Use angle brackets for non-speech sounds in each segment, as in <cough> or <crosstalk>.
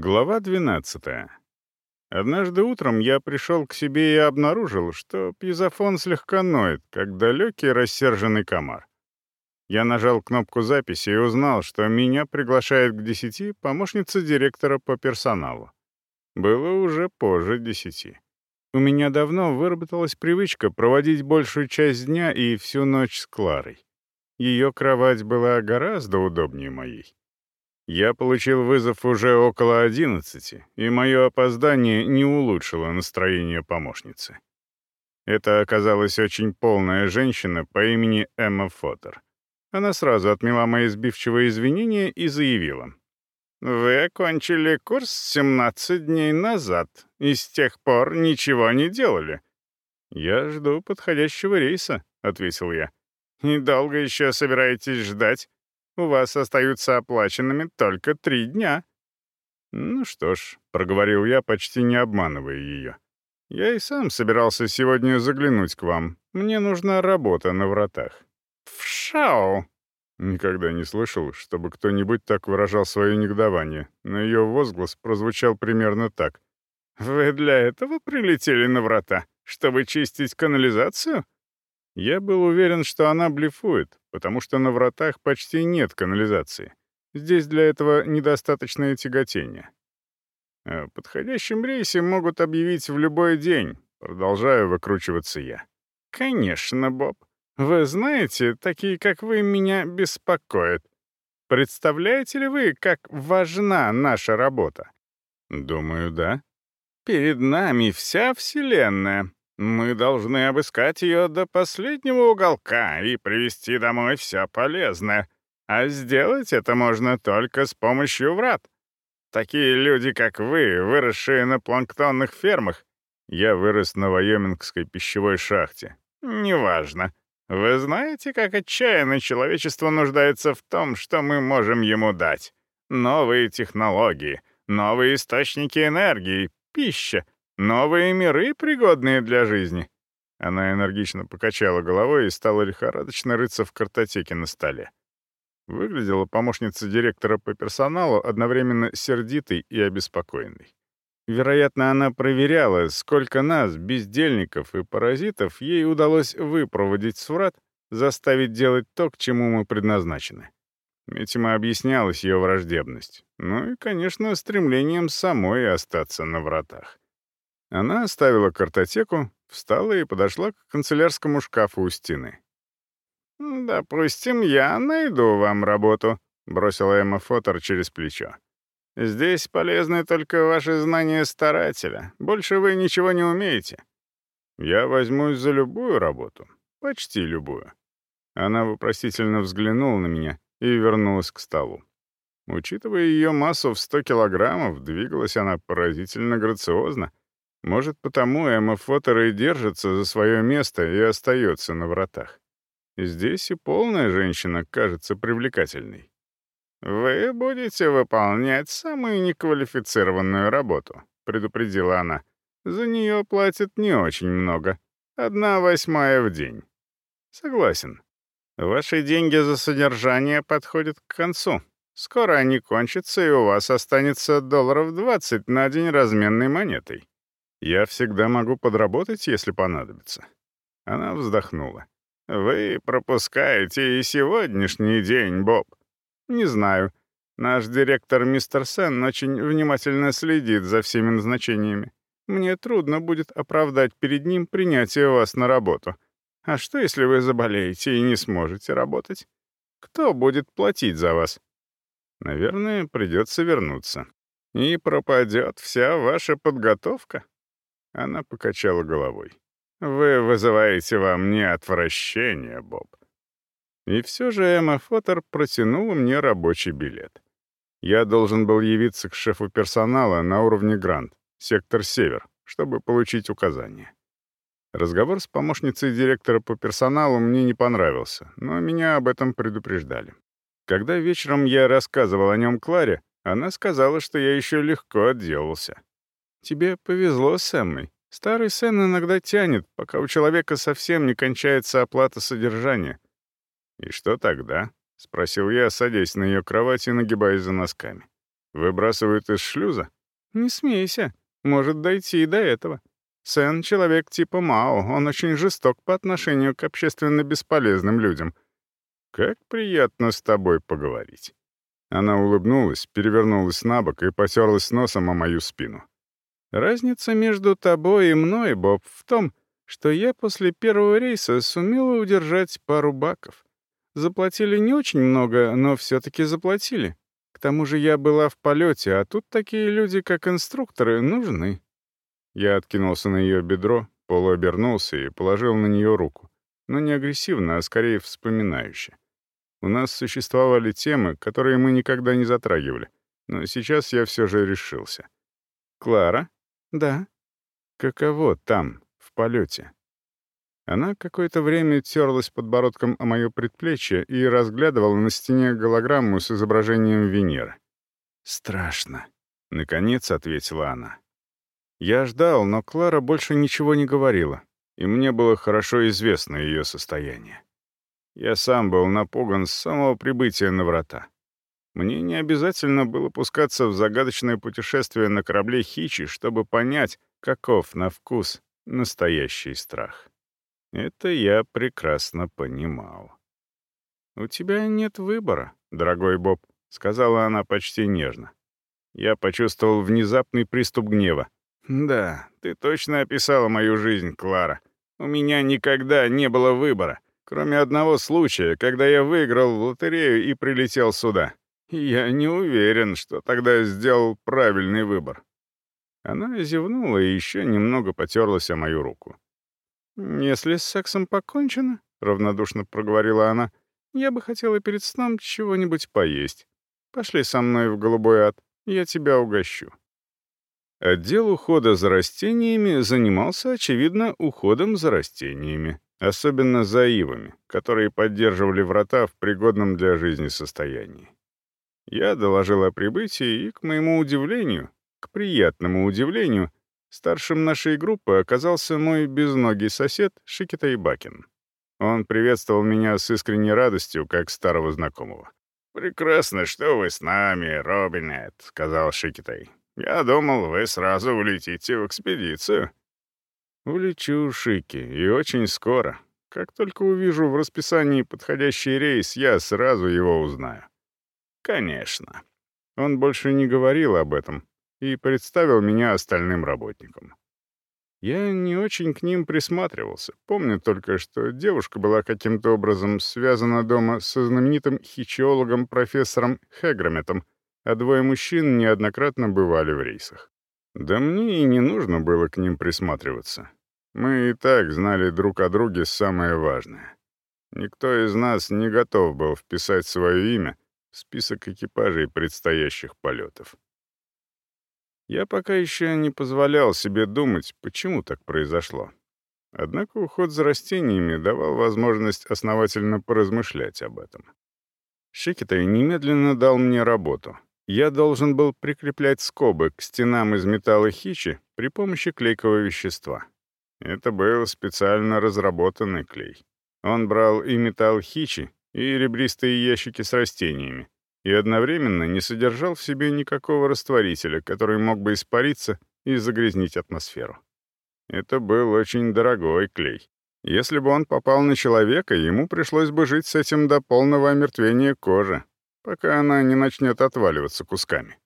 Глава 12. Однажды утром я пришел к себе и обнаружил, что пьезофон слегка ноет, как далекий рассерженный комар. Я нажал кнопку записи и узнал, что меня приглашает к десяти помощница директора по персоналу. Было уже позже десяти. У меня давно выработалась привычка проводить большую часть дня и всю ночь с Кларой. Ее кровать была гораздо удобнее моей. Я получил вызов уже около одиннадцати, и мое опоздание не улучшило настроение помощницы. Это оказалась очень полная женщина по имени Эмма Фоттер. Она сразу отмела мои сбивчивые извинения и заявила. «Вы окончили курс 17 дней назад, и с тех пор ничего не делали». «Я жду подходящего рейса», — ответил я. «И долго еще собираетесь ждать?» У вас остаются оплаченными только три дня». «Ну что ж», — проговорил я, почти не обманывая ее. «Я и сам собирался сегодня заглянуть к вам. Мне нужна работа на вратах». «Вшау!» Никогда не слышал, чтобы кто-нибудь так выражал свое негодование, но ее возглас прозвучал примерно так. «Вы для этого прилетели на врата? Чтобы чистить канализацию?» Я был уверен, что она блефует, потому что на вратах почти нет канализации. Здесь для этого недостаточное тяготение. О подходящем рейсе могут объявить в любой день, продолжаю выкручиваться я. Конечно, Боб. Вы знаете, такие, как вы, меня беспокоят. Представляете ли вы, как важна наша работа? Думаю, да. Перед нами вся Вселенная, мы должны обыскать ее до последнего уголка и привезти домой все полезное. А сделать это можно только с помощью врат. Такие люди, как вы, выросшие на планктонных фермах, я вырос на Вайомингской пищевой шахте. Неважно. Вы знаете, как отчаянно человечество нуждается в том, что мы можем ему дать. Новые технологии, новые источники энергии, пища, Новые миры, пригодные для жизни». Она энергично покачала головой и стала лихорадочно рыться в картотеке на столе. Выглядела помощница директора по персоналу одновременно сердитой и обеспокоенной. Вероятно, она проверяла, сколько нас, бездельников и паразитов, ей удалось выпроводить с врат, заставить делать то, к чему мы предназначены. Этим и объяснялась ее враждебность. Ну и, конечно, стремлением самой остаться на вратах. Она оставила картотеку, встала и подошла к канцелярскому шкафу у стены. «Допустим, я найду вам работу», — бросила Эмма Фотор через плечо. «Здесь полезны только ваши знания старателя. Больше вы ничего не умеете». «Я возьмусь за любую работу. Почти любую». Она вопросительно взглянула на меня и вернулась к столу. Учитывая ее массу в 100 килограммов, двигалась она поразительно грациозно, может, потому Эмма Фоттер и держится за свое место и остается на вратах. Здесь и полная женщина кажется привлекательной. «Вы будете выполнять самую неквалифицированную работу», — предупредила она. «За нее платят не очень много. Одна восьмая в день». «Согласен. Ваши деньги за содержание подходят к концу. Скоро они кончатся, и у вас останется долларов 20 на день разменной монетой. Я всегда могу подработать, если понадобится». Она вздохнула. «Вы пропускаете и сегодняшний день, Боб». «Не знаю. Наш директор мистер Сен очень внимательно следит за всеми назначениями. Мне трудно будет оправдать перед ним принятие вас на работу. А что, если вы заболеете и не сможете работать? Кто будет платить за вас?» «Наверное, придется вернуться. И пропадет вся ваша подготовка». Она покачала головой. «Вы вызываете во мне отвращение, Боб». И все же Эмма Фоттер протянула мне рабочий билет. Я должен был явиться к шефу персонала на уровне Грант, сектор Север, чтобы получить указания. Разговор с помощницей директора по персоналу мне не понравился, но меня об этом предупреждали. Когда вечером я рассказывал о нем Кларе, она сказала, что я еще легко отделался. Тебе повезло с Эммой. Старый Сен иногда тянет, пока у человека совсем не кончается оплата содержания. И что тогда? — спросил я, садясь на ее кровать и нагибаясь за носками. Выбрасывают из шлюза? Не смейся. Может дойти и до этого. Сен — человек типа Мао, он очень жесток по отношению к общественно бесполезным людям. Как приятно с тобой поговорить. Она улыбнулась, перевернулась на бок и потерлась носом о мою спину. Разница между тобой и мной, Боб, в том, что я после первого рейса сумела удержать пару баков. Заплатили не очень много, но все-таки заплатили. К тому же я была в полете, а тут такие люди, как инструкторы, нужны. Я откинулся на ее бедро, полуобернулся и положил на нее руку. Но не агрессивно, а скорее вспоминающе. У нас существовали темы, которые мы никогда не затрагивали. Но сейчас я все же решился. «Клара?» «Да». «Каково там, в полете?» Она какое-то время терлась подбородком о мое предплечье и разглядывала на стене голограмму с изображением Венеры. «Страшно», — наконец ответила она. Я ждал, но Клара больше ничего не говорила, и мне было хорошо известно ее состояние. Я сам был напуган с самого прибытия на врата. Мне не обязательно было пускаться в загадочное путешествие на корабле Хичи, чтобы понять, каков на вкус настоящий страх. Это я прекрасно понимал. «У тебя нет выбора, дорогой Боб», — сказала она почти нежно. Я почувствовал внезапный приступ гнева. «Да, ты точно описала мою жизнь, Клара. У меня никогда не было выбора, кроме одного случая, когда я выиграл в лотерею и прилетел сюда. Я не уверен, что тогда сделал правильный выбор. Она зевнула и еще немного потерлась о мою руку. «Если с сексом покончено», — равнодушно проговорила она, «я бы хотела перед сном чего-нибудь поесть. Пошли со мной в голубой ад, я тебя угощу». Отдел ухода за растениями занимался, очевидно, уходом за растениями, особенно за ивами, которые поддерживали врата в пригодном для жизни состоянии. Я доложил о прибытии, и, к моему удивлению, к приятному удивлению, старшим нашей группы оказался мой безногий сосед Шикитай Бакин. Он приветствовал меня с искренней радостью, как старого знакомого. «Прекрасно, что вы с нами, Робинет», — сказал Шикитай. «Я думал, вы сразу улетите в экспедицию». «Улечу, Шики, и очень скоро. Как только увижу в расписании подходящий рейс, я сразу его узнаю». «Конечно». Он больше не говорил об этом и представил меня остальным работникам. Я не очень к ним присматривался. Помню только, что девушка была каким-то образом связана дома со знаменитым хичиологом профессором Хегрометом, а двое мужчин неоднократно бывали в рейсах. Да мне и не нужно было к ним присматриваться. Мы и так знали друг о друге самое важное. Никто из нас не готов был вписать свое имя список экипажей предстоящих полетов. Я пока еще не позволял себе думать, почему так произошло. Однако уход за растениями давал возможность основательно поразмышлять об этом. Шикитай немедленно дал мне работу. Я должен был прикреплять скобы к стенам из металла хичи при помощи клейкого вещества. Это был специально разработанный клей. Он брал и металл хичи, и ребристые ящики с растениями, и одновременно не содержал в себе никакого растворителя, который мог бы испариться и загрязнить атмосферу. Это был очень дорогой клей. Если бы он попал на человека, ему пришлось бы жить с этим до полного омертвения кожи, пока она не начнет отваливаться кусками.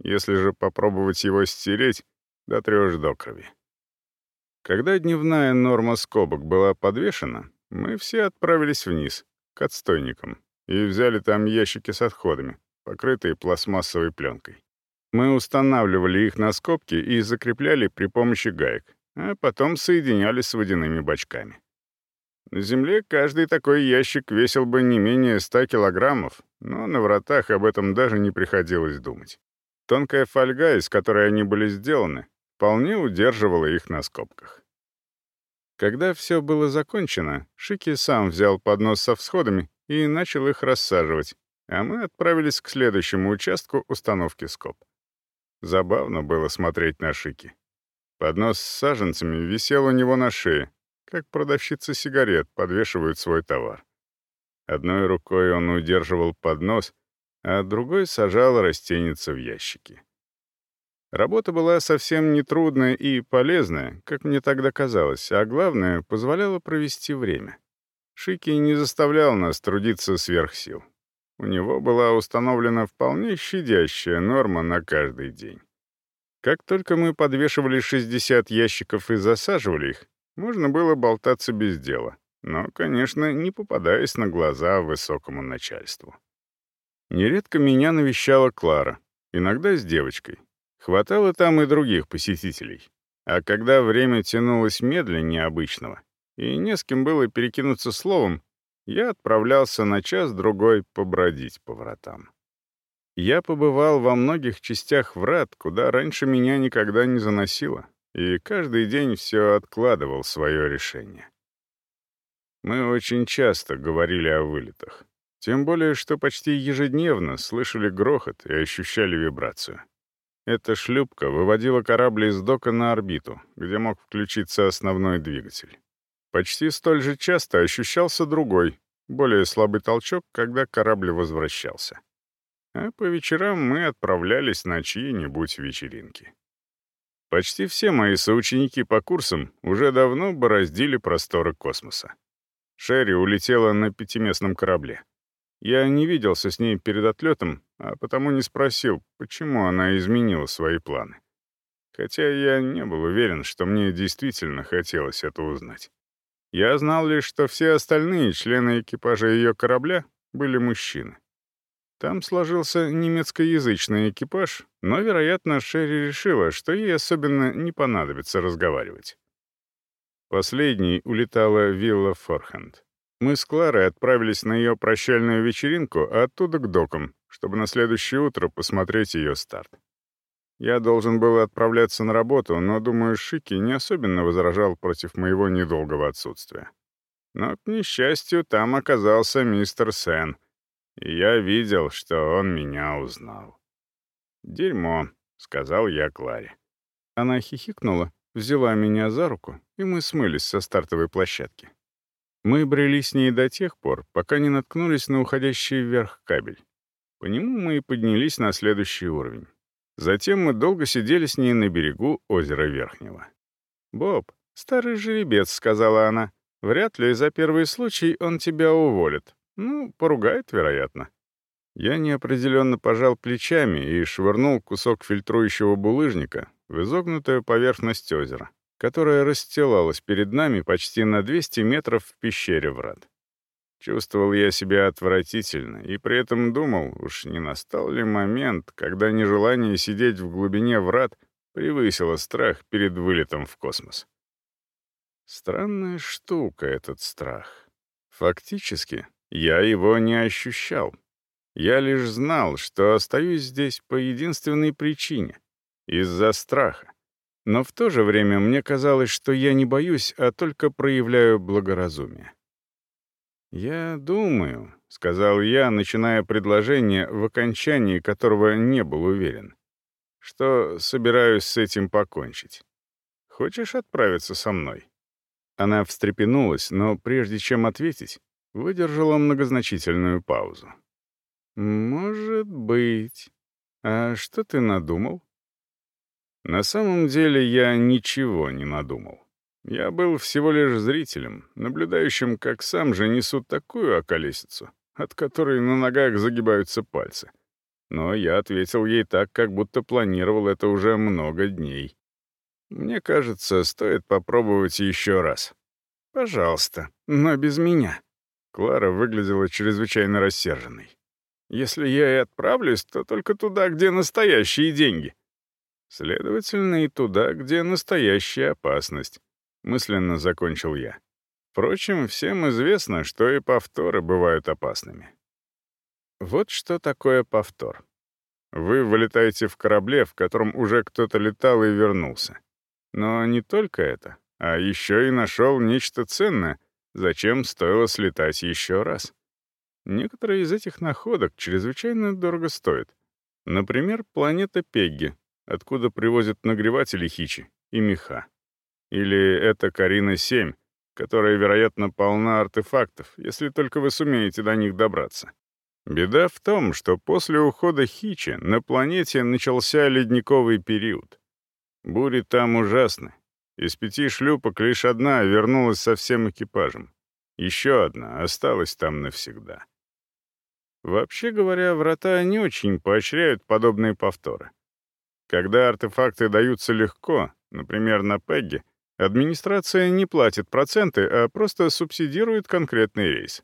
Если же попробовать его стереть, дотрешь до крови. Когда дневная норма скобок была подвешена, мы все отправились вниз, к отстойникам, и взяли там ящики с отходами, покрытые пластмассовой пленкой. Мы устанавливали их на скобки и закрепляли при помощи гаек, а потом соединяли с водяными бачками. На Земле каждый такой ящик весил бы не менее 100 килограммов, но на вратах об этом даже не приходилось думать. Тонкая фольга, из которой они были сделаны, вполне удерживала их на скобках. Когда все было закончено, Шики сам взял поднос со всходами и начал их рассаживать, а мы отправились к следующему участку установки скоб. Забавно было смотреть на Шики. Поднос с саженцами висел у него на шее, как продавщицы сигарет подвешивают свой товар. Одной рукой он удерживал поднос, а другой сажал растеница в ящики. Работа была совсем нетрудная и полезная, как мне тогда казалось, а главное, позволяла провести время. Шики не заставлял нас трудиться сверх сил. У него была установлена вполне щадящая норма на каждый день. Как только мы подвешивали 60 ящиков и засаживали их, можно было болтаться без дела, но, конечно, не попадаясь на глаза высокому начальству. Нередко меня навещала Клара, иногда с девочкой. Хватало там и других посетителей. А когда время тянулось медленнее обычного, и не с кем было перекинуться словом, я отправлялся на час-другой побродить по вратам. Я побывал во многих частях врат, куда раньше меня никогда не заносило, и каждый день все откладывал свое решение. Мы очень часто говорили о вылетах. Тем более, что почти ежедневно слышали грохот и ощущали вибрацию. Эта шлюпка выводила корабль из дока на орбиту, где мог включиться основной двигатель. Почти столь же часто ощущался другой, более слабый толчок, когда корабль возвращался а по вечерам мы отправлялись на чьи-нибудь вечеринки. Почти все мои соученики по курсам уже давно бороздили просторы космоса. Шерри улетела на пятиместном корабле. Я не виделся с ней перед отлетом, а потому не спросил, почему она изменила свои планы. Хотя я не был уверен, что мне действительно хотелось это узнать. Я знал лишь, что все остальные члены экипажа ее корабля были мужчины. Там сложился немецкоязычный экипаж, но, вероятно, Шерри решила, что ей особенно не понадобится разговаривать. Последней улетала вилла Форхенд. Мы с Кларой отправились на ее прощальную вечеринку, а оттуда к докам, чтобы на следующее утро посмотреть ее старт. Я должен был отправляться на работу, но, думаю, Шики не особенно возражал против моего недолгого отсутствия. Но, к несчастью, там оказался мистер Сен — и я видел, что он меня узнал. «Дерьмо», — сказал я Кларе. Она хихикнула, взяла меня за руку, и мы смылись со стартовой площадки. Мы брели с ней до тех пор, пока не наткнулись на уходящий вверх кабель. По нему мы и поднялись на следующий уровень. Затем мы долго сидели с ней на берегу озера Верхнего. «Боб, старый жеребец», — сказала она, — «вряд ли за первый случай он тебя уволит. Ну, поругает, вероятно. Я неопределенно пожал плечами и швырнул кусок фильтрующего булыжника в изогнутую поверхность озера, которая расстилалась перед нами почти на 200 метров в пещере врат. Чувствовал я себя отвратительно и при этом думал, уж не настал ли момент, когда нежелание сидеть в глубине врат превысило страх перед вылетом в космос. Странная штука этот страх. Фактически, я его не ощущал. Я лишь знал, что остаюсь здесь по единственной причине — из-за страха. Но в то же время мне казалось, что я не боюсь, а только проявляю благоразумие. «Я думаю», — сказал я, начиная предложение, в окончании которого не был уверен, что собираюсь с этим покончить. «Хочешь отправиться со мной?» Она встрепенулась, но прежде чем ответить, выдержала многозначительную паузу. «Может быть. А что ты надумал?» На самом деле я ничего не надумал. Я был всего лишь зрителем, наблюдающим, как сам же несут такую околесицу, от которой на ногах загибаются пальцы. Но я ответил ей так, как будто планировал это уже много дней. Мне кажется, стоит попробовать еще раз. Пожалуйста, но без меня. Клара выглядела чрезвычайно рассерженной. «Если я и отправлюсь, то только туда, где настоящие деньги». «Следовательно, и туда, где настоящая опасность», — мысленно закончил я. Впрочем, всем известно, что и повторы бывают опасными. Вот что такое повтор. Вы вылетаете в корабле, в котором уже кто-то летал и вернулся. Но не только это, а еще и нашел нечто ценное — Зачем стоило слетать еще раз? Некоторые из этих находок чрезвычайно дорого стоят. Например, планета Пегги, откуда привозят нагреватели хичи и меха. Или это Карина-7, которая, вероятно, полна артефактов, если только вы сумеете до них добраться. Беда в том, что после ухода Хичи на планете начался ледниковый период. Бури там ужасны. Из пяти шлюпок лишь одна вернулась со всем экипажем. Еще одна осталась там навсегда. Вообще говоря, врата не очень поощряют подобные повторы. Когда артефакты даются легко, например, на Пегги, администрация не платит проценты, а просто субсидирует конкретный рейс.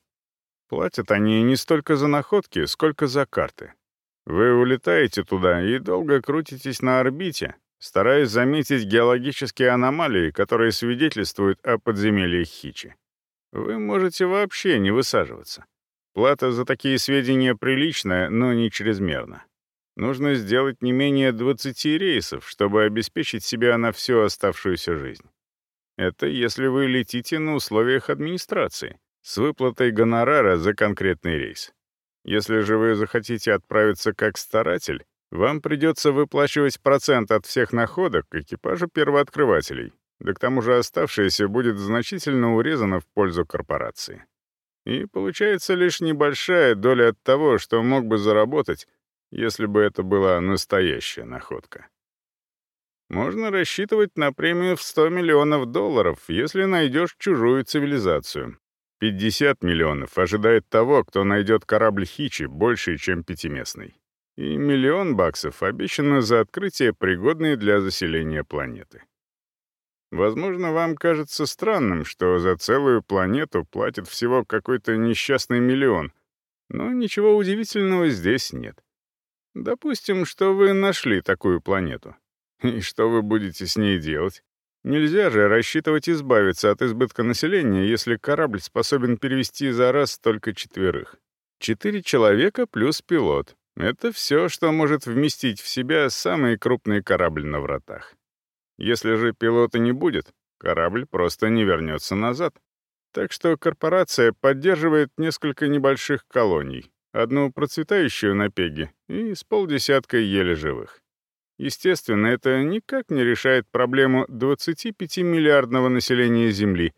Платят они не столько за находки, сколько за карты. Вы улетаете туда и долго крутитесь на орбите, стараясь заметить геологические аномалии, которые свидетельствуют о подземельях Хичи. Вы можете вообще не высаживаться. Плата за такие сведения приличная, но не чрезмерна. Нужно сделать не менее 20 рейсов, чтобы обеспечить себя на всю оставшуюся жизнь. Это если вы летите на условиях администрации с выплатой гонорара за конкретный рейс. Если же вы захотите отправиться как старатель, вам придется выплачивать процент от всех находок экипажу первооткрывателей, да к тому же оставшееся будет значительно урезано в пользу корпорации. И получается лишь небольшая доля от того, что мог бы заработать, если бы это была настоящая находка. Можно рассчитывать на премию в 100 миллионов долларов, если найдешь чужую цивилизацию, 50 миллионов ожидает того, кто найдет корабль Хичи больше, чем пятиместный. И миллион баксов обещано за открытие, пригодной для заселения планеты. Возможно, вам кажется странным, что за целую планету платят всего какой-то несчастный миллион, но ничего удивительного здесь нет. Допустим, что вы нашли такую планету. И что вы будете с ней делать? Нельзя же рассчитывать избавиться от избытка населения, если корабль способен перевести за раз только четверых. Четыре человека плюс пилот. Это все, что может вместить в себя самый крупный корабль на вратах. Если же пилота не будет, корабль просто не вернется назад. Так что корпорация поддерживает несколько небольших колоний, одну процветающую на Пеге и с полдесяткой еле живых. Естественно, это никак не решает проблему 25-миллиардного населения Земли,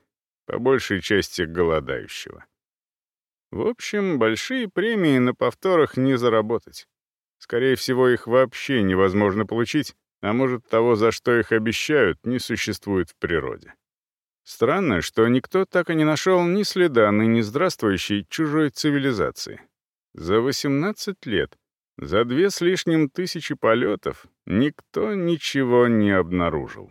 по большей части голодающего. В общем, большие премии на повторах не заработать. Скорее всего, их вообще невозможно получить, а может, того, за что их обещают, не существует в природе. Странно, что никто так и не нашел ни следа ныне здравствующей чужой цивилизации. За 18 лет за две с лишним тысячи полетов никто ничего не обнаружил.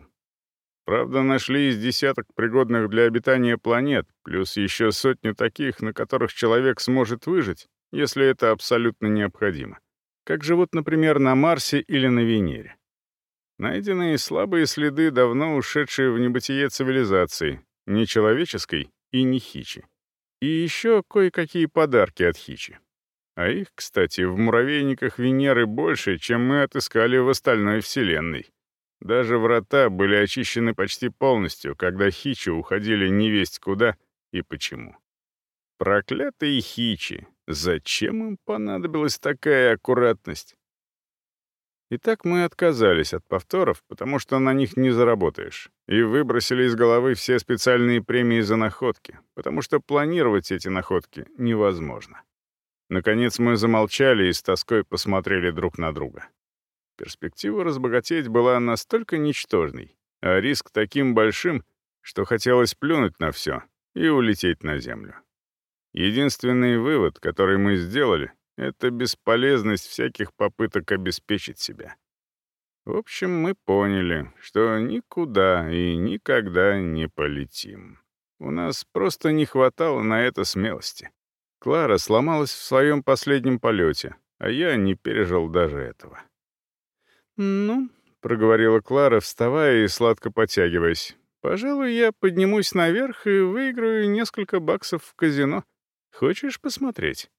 Правда, нашли из десяток пригодных для обитания планет, плюс еще сотню таких, на которых человек сможет выжить, если это абсолютно необходимо. Как живут, например, на Марсе или на Венере. Найдены слабые следы давно ушедшей в небытие цивилизации, не человеческой и не хичи. И еще кое-какие подарки от хичи. А их, кстати, в муравейниках Венеры больше, чем мы отыскали в остальной Вселенной. Даже врата были очищены почти полностью, когда хичи уходили невесть куда и почему. Проклятые хичи! Зачем им понадобилась такая аккуратность? Итак, мы отказались от повторов, потому что на них не заработаешь, и выбросили из головы все специальные премии за находки, потому что планировать эти находки невозможно. Наконец мы замолчали и с тоской посмотрели друг на друга. Перспектива разбогатеть была настолько ничтожной, а риск таким большим, что хотелось плюнуть на все и улететь на землю. Единственный вывод, который мы сделали, это бесполезность всяких попыток обеспечить себя. В общем, мы поняли, что никуда и никогда не полетим. У нас просто не хватало на это смелости. Клара сломалась в своем последнем полете, а я не пережил даже этого. «Ну», — проговорила Клара, вставая и сладко потягиваясь, «пожалуй, я поднимусь наверх и выиграю несколько баксов в казино. Хочешь посмотреть?»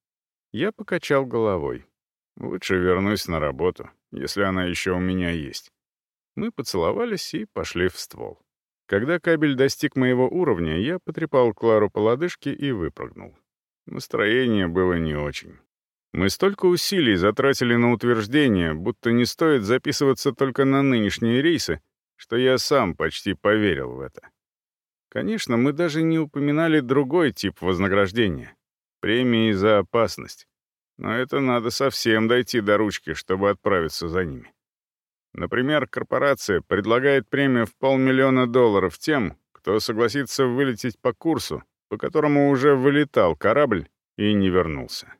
Я покачал головой. «Лучше вернусь на работу, если она еще у меня есть». Мы поцеловались и пошли в ствол. Когда кабель достиг моего уровня, я потрепал Клару по лодыжке и выпрыгнул. Настроение было не очень. Мы столько усилий затратили на утверждение, будто не стоит записываться только на нынешние рейсы, что я сам почти поверил в это. Конечно, мы даже не упоминали другой тип вознаграждения — премии за опасность. но это надо совсем дойти до ручки, чтобы отправиться за ними. Например, корпорация предлагает премию в полмиллиона долларов тем, кто согласится вылететь по курсу, по которому уже вылетал корабль и не вернулся.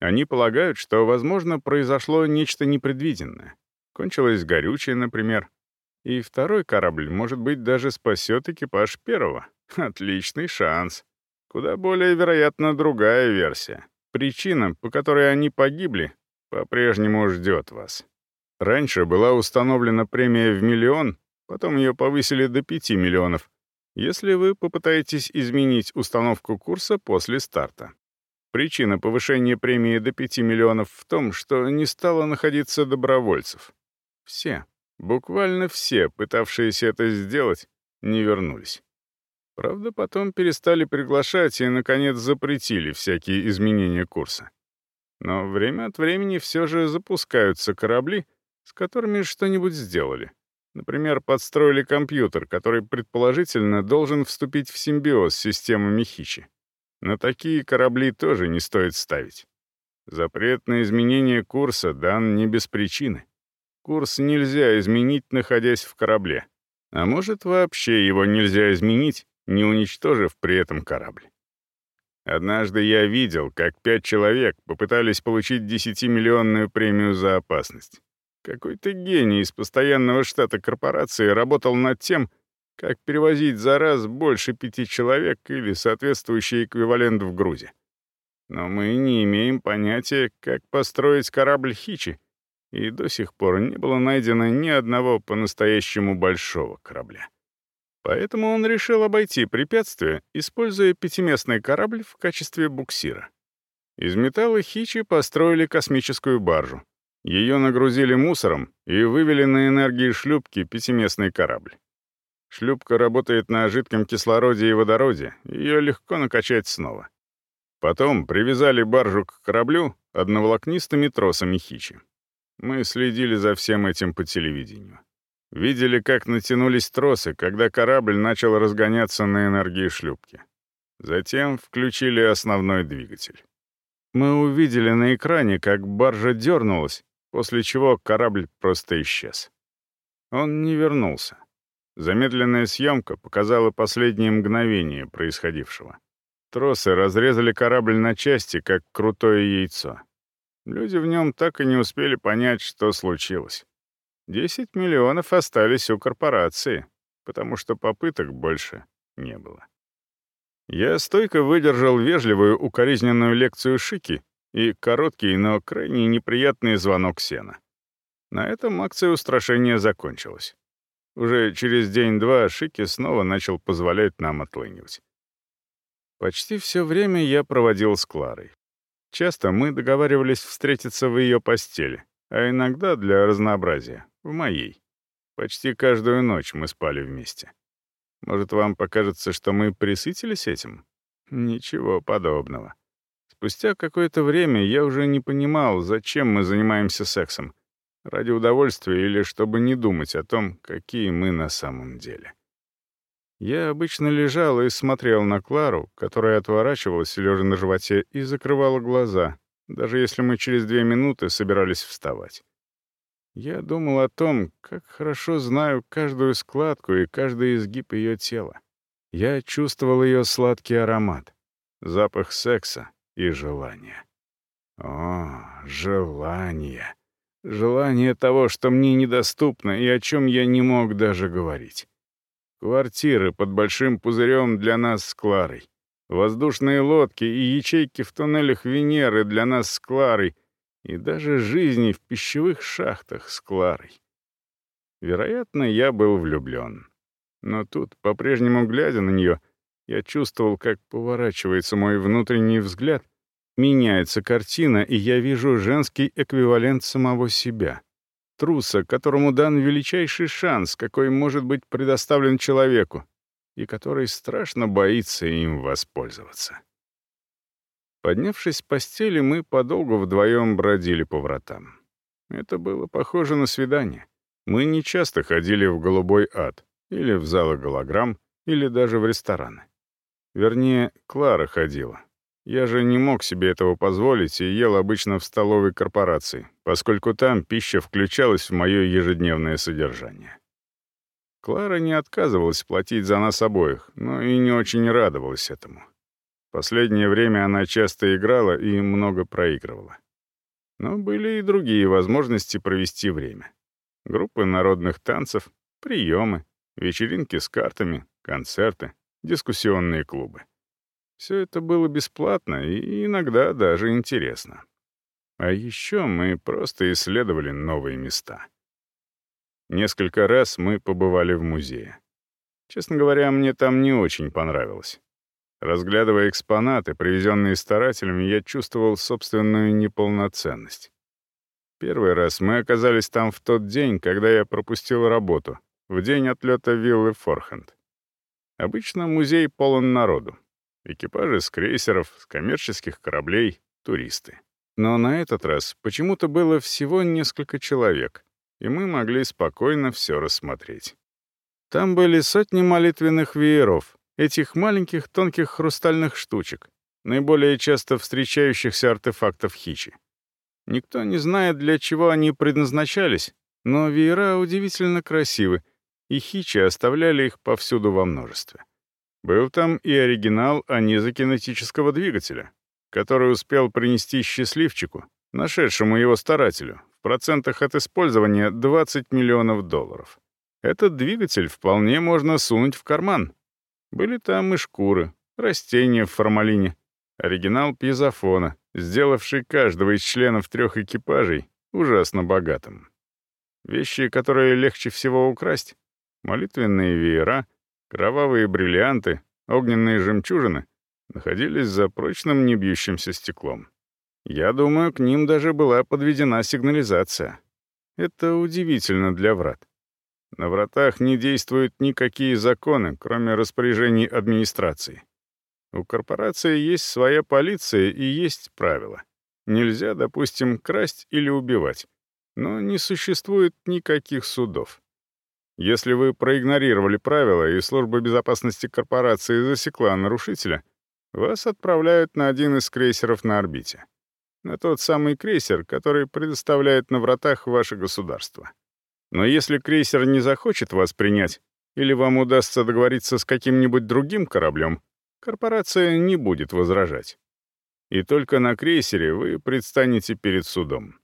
Они полагают, что, возможно, произошло нечто непредвиденное. Кончилось горючее, например. И второй корабль, может быть, даже спасет экипаж первого. <laughs> Отличный шанс. Куда более вероятно другая версия. Причина, по которой они погибли, по-прежнему ждет вас. Раньше была установлена премия в миллион, потом ее повысили до 5 миллионов, если вы попытаетесь изменить установку курса после старта. Причина повышения премии до 5 миллионов в том, что не стало находиться добровольцев. Все, буквально все, пытавшиеся это сделать, не вернулись. Правда, потом перестали приглашать и, наконец, запретили всякие изменения курса. Но время от времени все же запускаются корабли, с которыми что-нибудь сделали. Например, подстроили компьютер, который предположительно должен вступить в симбиоз с системами Хичи. На такие корабли тоже не стоит ставить. Запрет на изменение курса дан не без причины. Курс нельзя изменить, находясь в корабле. А может, вообще его нельзя изменить, не уничтожив при этом корабль. Однажды я видел, как пять человек попытались получить 10-миллионную премию за опасность. Какой-то гений из постоянного штата корпорации работал над тем, как перевозить за раз больше пяти человек или соответствующий эквивалент в грузе. Но мы не имеем понятия, как построить корабль Хичи, и до сих пор не было найдено ни одного по-настоящему большого корабля. Поэтому он решил обойти препятствие, используя пятиместный корабль в качестве буксира. Из металла Хичи построили космическую баржу. Ее нагрузили мусором и вывели на энергии шлюпки пятиместный корабль. Шлюпка работает на жидком кислороде и водороде, ее легко накачать снова. Потом привязали баржу к кораблю одноволокнистыми тросами хичи. Мы следили за всем этим по телевидению. Видели, как натянулись тросы, когда корабль начал разгоняться на энергии шлюпки. Затем включили основной двигатель. Мы увидели на экране, как баржа дернулась, после чего корабль просто исчез. Он не вернулся. Замедленная съемка показала последние мгновения происходившего. Тросы разрезали корабль на части, как крутое яйцо. Люди в нем так и не успели понять, что случилось. Десять миллионов остались у корпорации, потому что попыток больше не было. Я стойко выдержал вежливую укоризненную лекцию Шики и короткий, но крайне неприятный звонок Сена. На этом акция устрашения закончилась. Уже через день-два Шики снова начал позволять нам отлынивать. Почти все время я проводил с Кларой. Часто мы договаривались встретиться в ее постели, а иногда для разнообразия — в моей. Почти каждую ночь мы спали вместе. Может, вам покажется, что мы присытились этим? Ничего подобного. Спустя какое-то время я уже не понимал, зачем мы занимаемся сексом, ради удовольствия или чтобы не думать о том, какие мы на самом деле. Я обычно лежал и смотрел на Клару, которая отворачивалась, лежа на животе, и закрывала глаза, даже если мы через две минуты собирались вставать. Я думал о том, как хорошо знаю каждую складку и каждый изгиб ее тела. Я чувствовал ее сладкий аромат, запах секса и желания. О, желание! Желание того, что мне недоступно и о чем я не мог даже говорить. Квартиры под большим пузырем для нас с Кларой. Воздушные лодки и ячейки в туннелях Венеры для нас с Кларой. И даже жизни в пищевых шахтах с Кларой. Вероятно, я был влюблен. Но тут, по-прежнему глядя на нее, я чувствовал, как поворачивается мой внутренний взгляд — Меняется картина, и я вижу женский эквивалент самого себя. Труса, которому дан величайший шанс, какой может быть предоставлен человеку, и который страшно боится им воспользоваться. Поднявшись с постели, мы подолгу вдвоем бродили по вратам. Это было похоже на свидание. Мы не часто ходили в голубой ад, или в залы голограмм, или даже в рестораны. Вернее, Клара ходила, Я же не мог себе этого позволить и ел обычно в столовой корпорации, поскольку там пища включалась в мое ежедневное содержание. Клара не отказывалась платить за нас обоих, но и не очень радовалась этому. Последнее время она часто играла и много проигрывала. Но были и другие возможности провести время. Группы народных танцев, приемы, вечеринки с картами, концерты, дискуссионные клубы. Все это было бесплатно и иногда даже интересно. А еще мы просто исследовали новые места. Несколько раз мы побывали в музее. Честно говоря, мне там не очень понравилось. Разглядывая экспонаты, привезенные старателями, я чувствовал собственную неполноценность. Первый раз мы оказались там в тот день, когда я пропустил работу, в день отлета виллы Форхенд. Обычно музей полон народу. Экипажи с крейсеров, с коммерческих кораблей, туристы. Но на этот раз почему-то было всего несколько человек, и мы могли спокойно все рассмотреть. Там были сотни молитвенных вееров, этих маленьких тонких хрустальных штучек, наиболее часто встречающихся артефактов хичи. Никто не знает, для чего они предназначались, но веера удивительно красивы, и хичи оставляли их повсюду во множестве. Был там и оригинал анизокинетического двигателя, который успел принести счастливчику, нашедшему его старателю, в процентах от использования 20 миллионов долларов. Этот двигатель вполне можно сунуть в карман. Были там и шкуры, растения в формалине, оригинал пьезофона, сделавший каждого из членов трех экипажей ужасно богатым. Вещи, которые легче всего украсть — молитвенные веера — Кровавые бриллианты, огненные жемчужины находились за прочным небьющимся стеклом. Я думаю, к ним даже была подведена сигнализация. Это удивительно для врат. На вратах не действуют никакие законы, кроме распоряжений администрации. У корпорации есть своя полиция и есть правила. Нельзя, допустим, красть или убивать. Но не существует никаких судов. Если вы проигнорировали правила, и служба безопасности корпорации засекла нарушителя, вас отправляют на один из крейсеров на орбите. На тот самый крейсер, который предоставляет на вратах ваше государство. Но если крейсер не захочет вас принять, или вам удастся договориться с каким-нибудь другим кораблем, корпорация не будет возражать. И только на крейсере вы предстанете перед судом.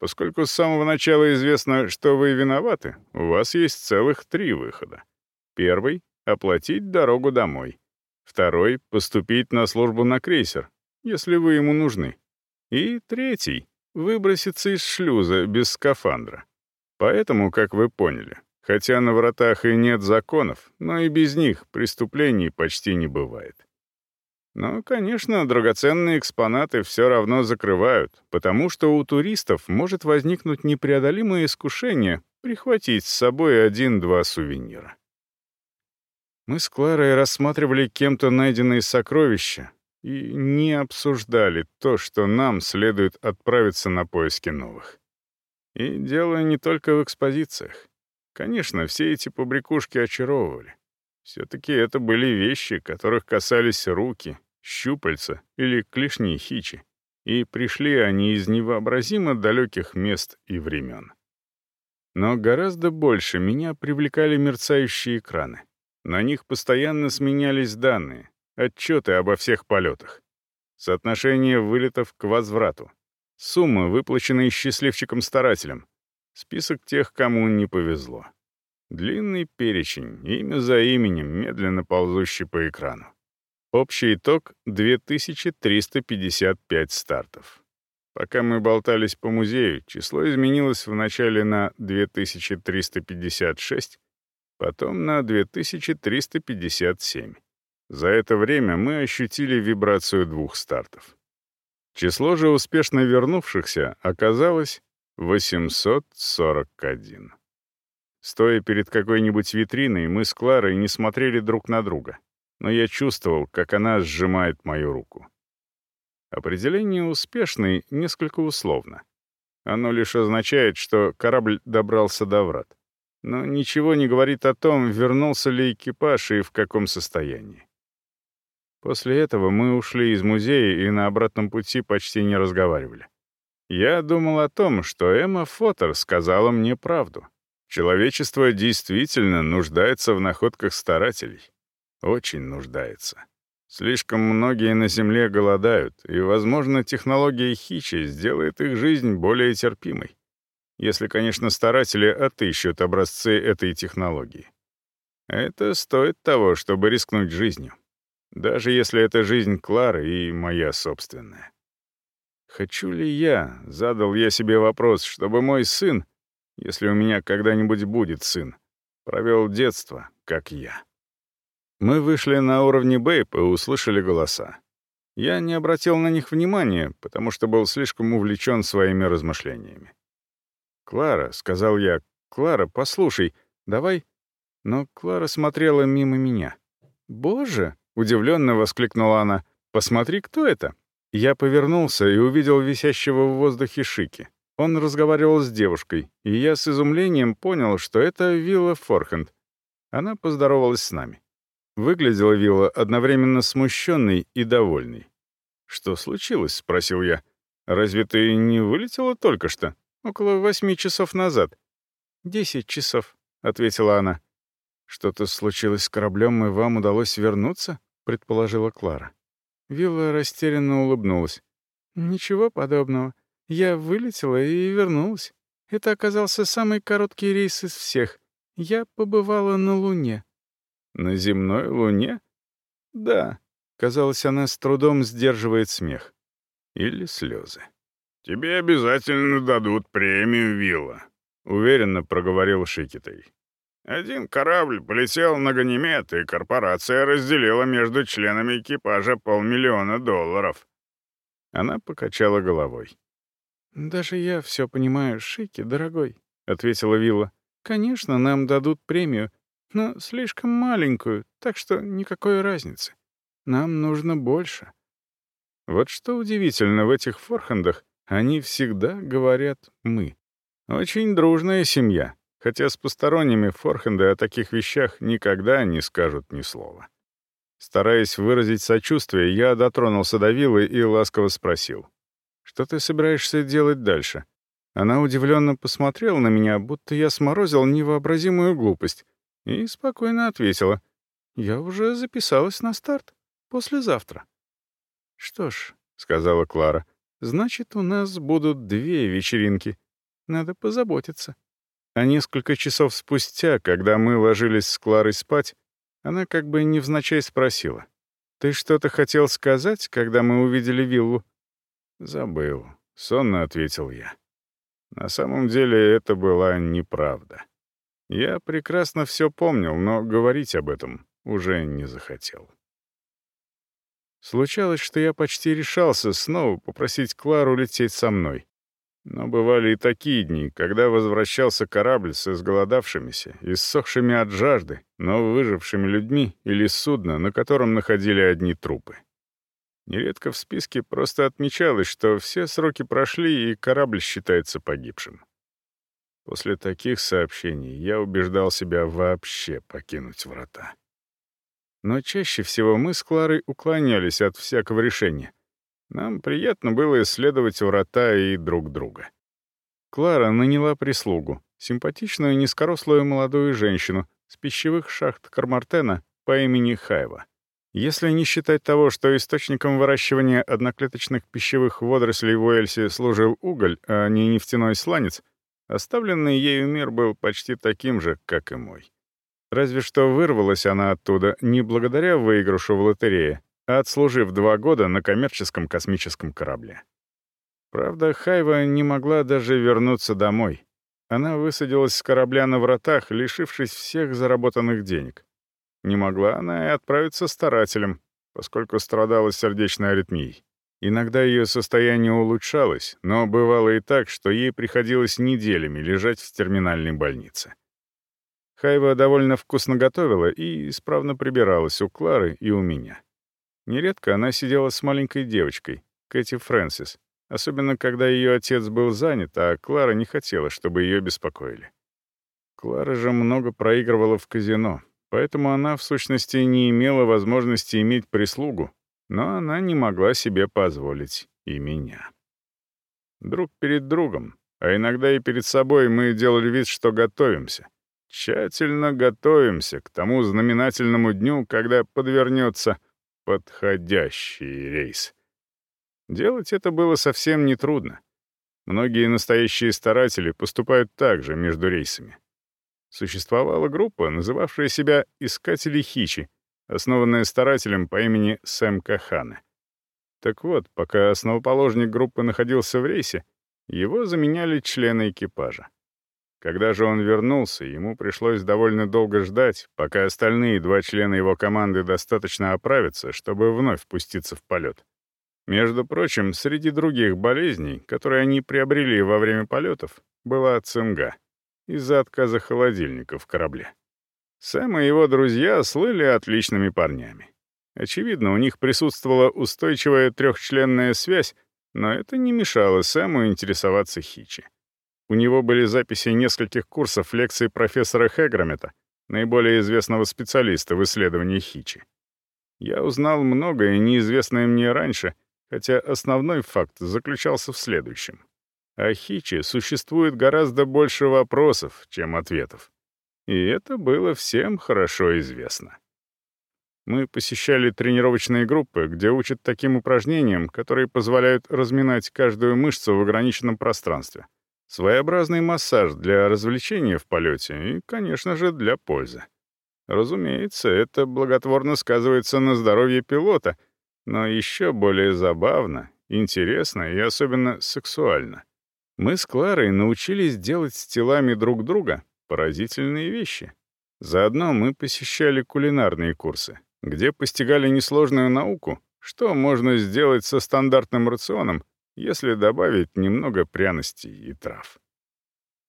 Поскольку с самого начала известно, что вы виноваты, у вас есть целых три выхода. Первый — оплатить дорогу домой. Второй — поступить на службу на крейсер, если вы ему нужны. И третий — выброситься из шлюза без скафандра. Поэтому, как вы поняли, хотя на вратах и нет законов, но и без них преступлений почти не бывает. Но, конечно, драгоценные экспонаты все равно закрывают, потому что у туристов может возникнуть непреодолимое искушение прихватить с собой один-два сувенира. Мы с Кларой рассматривали кем-то найденные сокровища и не обсуждали то, что нам следует отправиться на поиски новых. И дело не только в экспозициях. Конечно, все эти побрякушки очаровывали. Все-таки это были вещи, которых касались руки, щупальца или клешни хичи, и пришли они из невообразимо далеких мест и времен. Но гораздо больше меня привлекали мерцающие экраны. На них постоянно сменялись данные, отчеты обо всех полетах, соотношение вылетов к возврату, суммы, выплаченные счастливчиком-старателем, список тех, кому не повезло. Длинный перечень, имя за именем, медленно ползущий по экрану. Общий итог — 2355 стартов. Пока мы болтались по музею, число изменилось вначале на 2356, потом на 2357. За это время мы ощутили вибрацию двух стартов. Число же успешно вернувшихся оказалось 841. Стоя перед какой-нибудь витриной, мы с Кларой не смотрели друг на друга но я чувствовал, как она сжимает мою руку. Определение «успешный» несколько условно. Оно лишь означает, что корабль добрался до врат. Но ничего не говорит о том, вернулся ли экипаж и в каком состоянии. После этого мы ушли из музея и на обратном пути почти не разговаривали. Я думал о том, что Эмма Фоттер сказала мне правду. Человечество действительно нуждается в находках старателей. Очень нуждается. Слишком многие на Земле голодают, и, возможно, технология Хичи сделает их жизнь более терпимой. Если, конечно, старатели отыщут образцы этой технологии. Это стоит того, чтобы рискнуть жизнью. Даже если это жизнь Клары и моя собственная. Хочу ли я, задал я себе вопрос, чтобы мой сын, если у меня когда-нибудь будет сын, провел детство, как я. Мы вышли на уровне Бейп и услышали голоса. Я не обратил на них внимания, потому что был слишком увлечен своими размышлениями. «Клара», — сказал я, — «Клара, послушай, давай...» Но Клара смотрела мимо меня. «Боже!» — удивленно воскликнула она. «Посмотри, кто это!» Я повернулся и увидел висящего в воздухе Шики. Он разговаривал с девушкой, и я с изумлением понял, что это Вилла Форхенд. Она поздоровалась с нами. Выглядела Вилла одновременно смущенной и довольной. «Что случилось?» — спросил я. «Разве ты не вылетела только что? Около восьми часов назад». «Десять часов», — ответила она. «Что-то случилось с кораблем, и вам удалось вернуться?» — предположила Клара. Вилла растерянно улыбнулась. «Ничего подобного. Я вылетела и вернулась. Это оказался самый короткий рейс из всех. Я побывала на Луне». «На земной Луне?» «Да». Казалось, она с трудом сдерживает смех. Или слезы. «Тебе обязательно дадут премию, Вилла», — уверенно проговорил Шикитай. Один корабль полетел на Ганимед, и корпорация разделила между членами экипажа полмиллиона долларов. Она покачала головой. «Даже я все понимаю, Шики, дорогой», — ответила Вилла. «Конечно, нам дадут премию, но слишком маленькую, так что никакой разницы. Нам нужно больше». Вот что удивительно в этих форхендах, они всегда говорят «мы». Очень дружная семья, хотя с посторонними форхенды о таких вещах никогда не скажут ни слова. Стараясь выразить сочувствие, я дотронулся до вилы и ласково спросил. «Что ты собираешься делать дальше?» Она удивленно посмотрела на меня, будто я сморозил невообразимую глупость, и спокойно ответила. «Я уже записалась на старт. Послезавтра». «Что ж», — сказала Клара, — «значит, у нас будут две вечеринки. Надо позаботиться». А несколько часов спустя, когда мы ложились с Кларой спать, она как бы невзначай спросила. «Ты что-то хотел сказать, когда мы увидели виллу?» «Забыл», — сонно ответил я. На самом деле это была неправда. Я прекрасно все помнил, но говорить об этом уже не захотел. Случалось, что я почти решался снова попросить Клару лететь со мной. Но бывали и такие дни, когда возвращался корабль с изголодавшимися, иссохшими от жажды, но выжившими людьми или судно, на котором находили одни трупы. Нередко в списке просто отмечалось, что все сроки прошли, и корабль считается погибшим. После таких сообщений я убеждал себя вообще покинуть врата. Но чаще всего мы с Кларой уклонялись от всякого решения — нам приятно было исследовать врата и друг друга. Клара наняла прислугу, симпатичную низкорослую молодую женщину с пищевых шахт Кармартена по имени Хайва. Если не считать того, что источником выращивания одноклеточных пищевых водорослей в Уэльсе служил уголь, а не нефтяной сланец, оставленный ею мир был почти таким же, как и мой. Разве что вырвалась она оттуда не благодаря выигрышу в лотерее, отслужив два года на коммерческом космическом корабле. Правда, Хайва не могла даже вернуться домой. Она высадилась с корабля на вратах, лишившись всех заработанных денег. Не могла она и отправиться старателем, поскольку страдала сердечной аритмией. Иногда ее состояние улучшалось, но бывало и так, что ей приходилось неделями лежать в терминальной больнице. Хайва довольно вкусно готовила и исправно прибиралась у Клары и у меня. Нередко она сидела с маленькой девочкой, Кэти Фрэнсис, особенно когда ее отец был занят, а Клара не хотела, чтобы ее беспокоили. Клара же много проигрывала в казино, поэтому она, в сущности, не имела возможности иметь прислугу, но она не могла себе позволить и меня. Друг перед другом, а иногда и перед собой мы делали вид, что готовимся. Тщательно готовимся к тому знаменательному дню, когда подвернется подходящий рейс. Делать это было совсем нетрудно. Многие настоящие старатели поступают так же между рейсами. Существовала группа, называвшая себя «Искатели Хичи», основанная старателем по имени Сэм Кахана. Так вот, пока основоположник группы находился в рейсе, его заменяли члены экипажа. Когда же он вернулся, ему пришлось довольно долго ждать, пока остальные два члена его команды достаточно оправятся, чтобы вновь пуститься в полет. Между прочим, среди других болезней, которые они приобрели во время полетов, была цинга из-за отказа холодильника в корабле. Сэм и его друзья слыли отличными парнями. Очевидно, у них присутствовала устойчивая трехчленная связь, но это не мешало Сэму интересоваться Хичи. У него были записи нескольких курсов лекций профессора Хегромета, наиболее известного специалиста в исследовании Хичи. Я узнал многое, неизвестное мне раньше, хотя основной факт заключался в следующем. О Хичи существует гораздо больше вопросов, чем ответов. И это было всем хорошо известно. Мы посещали тренировочные группы, где учат таким упражнениям, которые позволяют разминать каждую мышцу в ограниченном пространстве. Своеобразный массаж для развлечения в полете и, конечно же, для пользы. Разумеется, это благотворно сказывается на здоровье пилота, но еще более забавно, интересно и особенно сексуально. Мы с Кларой научились делать с телами друг друга поразительные вещи. Заодно мы посещали кулинарные курсы, где постигали несложную науку, что можно сделать со стандартным рационом, если добавить немного пряностей и трав.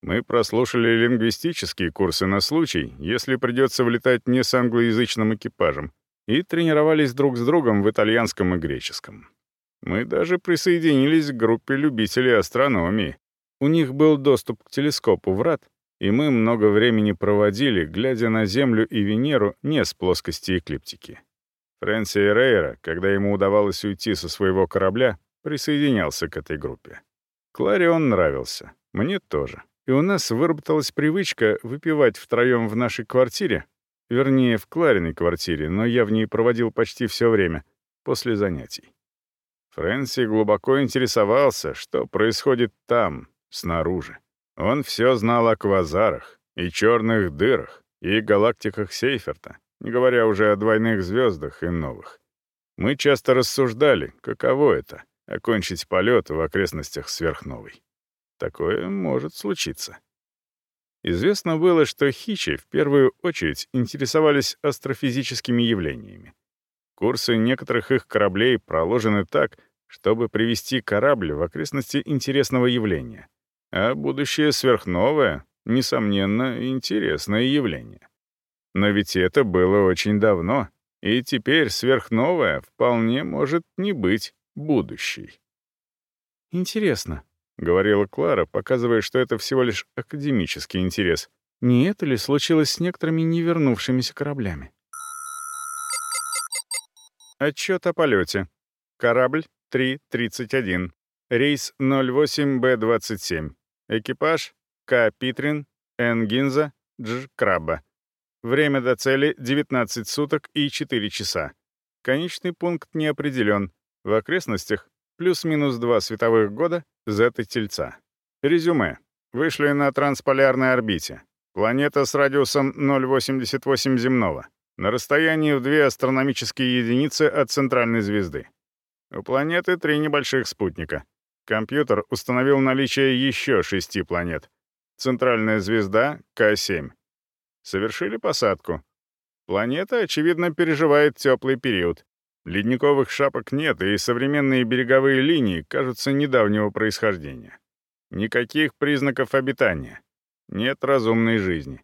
Мы прослушали лингвистические курсы на случай, если придется влетать не с англоязычным экипажем, и тренировались друг с другом в итальянском и греческом. Мы даже присоединились к группе любителей астрономии. У них был доступ к телескопу врат, и мы много времени проводили, глядя на Землю и Венеру не с плоскости эклиптики. Фрэнси Рейра, когда ему удавалось уйти со своего корабля, присоединялся к этой группе. Кларе он нравился, мне тоже. И у нас выработалась привычка выпивать втроем в нашей квартире, вернее, в Клариной квартире, но я в ней проводил почти все время, после занятий. Фрэнси глубоко интересовался, что происходит там, снаружи. Он все знал о квазарах и черных дырах, и галактиках Сейферта, не говоря уже о двойных звездах и новых. Мы часто рассуждали, каково это — окончить полет в окрестностях сверхновой. Такое может случиться. Известно было, что хичи в первую очередь интересовались астрофизическими явлениями. Курсы некоторых их кораблей проложены так, чтобы привести корабль в окрестности интересного явления — а будущее сверхновое, несомненно, интересное явление. Но ведь это было очень давно, и теперь сверхновое вполне может не быть будущей. «Интересно», — говорила Клара, показывая, что это всего лишь академический интерес. «Не это ли случилось с некоторыми невернувшимися кораблями?» Отчет о полете. Корабль 331. Рейс 08Б-27. Экипаж К. Питрин, Н. Гинза, Дж. Крабба. Время до цели — 19 суток и 4 часа. Конечный пункт не определен. В окрестностях плюс-минус 2 световых года зета Тельца. Резюме. Вышли на трансполярной орбите. Планета с радиусом 0,88 земного. На расстоянии в две астрономические единицы от центральной звезды. У планеты три небольших спутника. Компьютер установил наличие еще шести планет. Центральная звезда — К-7. Совершили посадку. Планета, очевидно, переживает теплый период. Ледниковых шапок нет, и современные береговые линии кажутся недавнего происхождения. Никаких признаков обитания. Нет разумной жизни.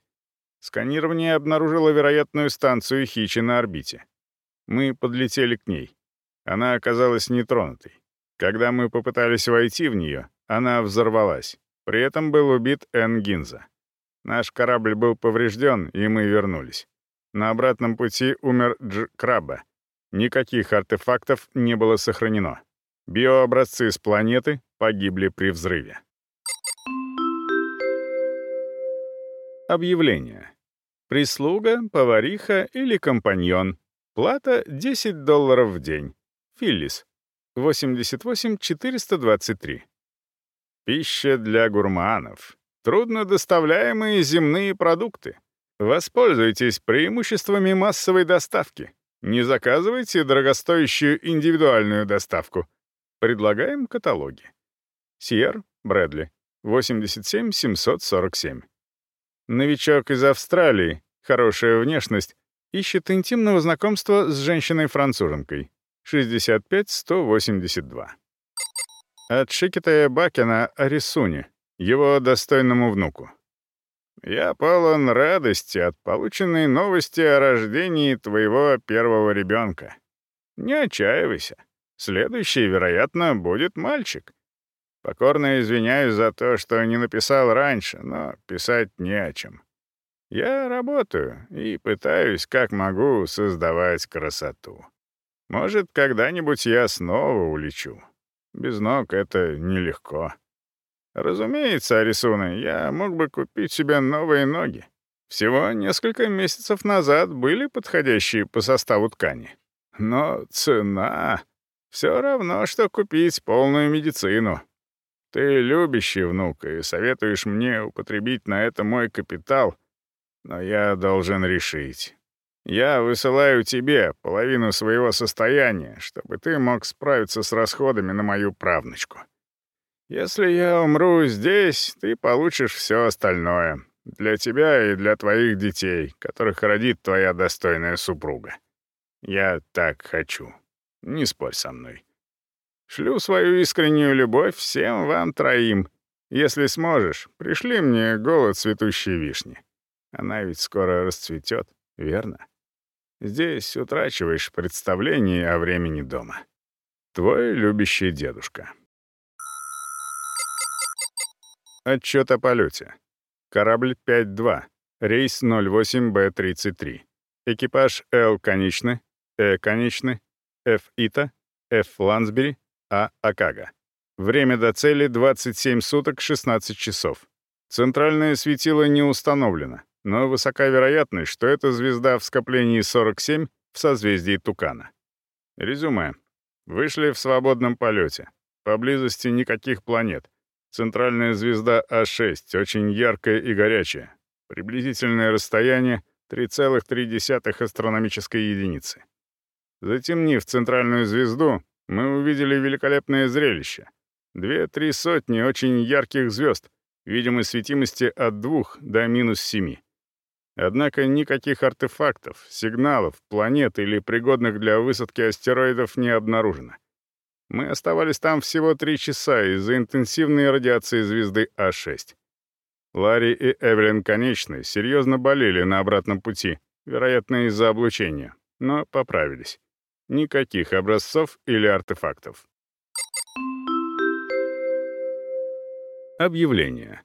Сканирование обнаружило вероятную станцию Хичи на орбите. Мы подлетели к ней. Она оказалась нетронутой. Когда мы попытались войти в нее, она взорвалась. При этом был убит Эн Гинза. Наш корабль был поврежден, и мы вернулись. На обратном пути умер Дж. Крабба. Никаких артефактов не было сохранено. Биообразцы с планеты погибли при взрыве. Объявление. Прислуга, повариха или компаньон. Плата 10 долларов в день. Филлис. 88 423. Пища для гурманов. Труднодоставляемые земные продукты. Воспользуйтесь преимуществами массовой доставки. Не заказывайте дорогостоящую индивидуальную доставку. Предлагаем каталоги. Сьер, Брэдли, 87 747. Новичок из Австралии, хорошая внешность, ищет интимного знакомства с женщиной-француженкой. 65-182. От Шикитая Бакина о Рисуне, его достойному внуку. Я полон радости от полученной новости о рождении твоего первого ребенка. Не отчаивайся. Следующий, вероятно, будет мальчик. Покорно извиняюсь за то, что не написал раньше, но писать не о чем. Я работаю и пытаюсь, как могу, создавать красоту. Может, когда-нибудь я снова улечу. Без ног это нелегко. Разумеется, Арисуна, я мог бы купить себе новые ноги. Всего несколько месяцев назад были подходящие по составу ткани. Но цена... Все равно, что купить полную медицину. Ты любящий внук и советуешь мне употребить на это мой капитал, но я должен решить. Я высылаю тебе половину своего состояния, чтобы ты мог справиться с расходами на мою правнучку. Если я умру здесь, ты получишь все остальное. Для тебя и для твоих детей, которых родит твоя достойная супруга. Я так хочу. Не спорь со мной. Шлю свою искреннюю любовь всем вам троим. Если сможешь, пришли мне голод цветущей вишни. Она ведь скоро расцветет, верно? Здесь утрачиваешь представление о времени дома. Твой любящий дедушка. Отчет о полете. Корабль 5-2. Рейс 08Б-33. Экипаж Л конечны, Э конечны, Ф Ита, Ф Лансбери, А Акага. Время до цели 27 суток 16 часов. Центральное светило не установлено, но высока вероятность, что это звезда в скоплении 47 в созвездии Тукана. Резюме. Вышли в свободном полете. Поблизости никаких планет. Центральная звезда А6, очень яркая и горячая. Приблизительное расстояние — 3,3 астрономической единицы. Затемнив центральную звезду, мы увидели великолепное зрелище. Две-три сотни очень ярких звезд, видимой светимости от двух до минус семи. Однако никаких артефактов, сигналов, планет или пригодных для высадки астероидов не обнаружено. Мы оставались там всего три часа из-за интенсивной радиации звезды А6. Ларри и Эвелин Конечны серьезно болели на обратном пути, вероятно, из-за облучения, но поправились. Никаких образцов или артефактов. Объявление.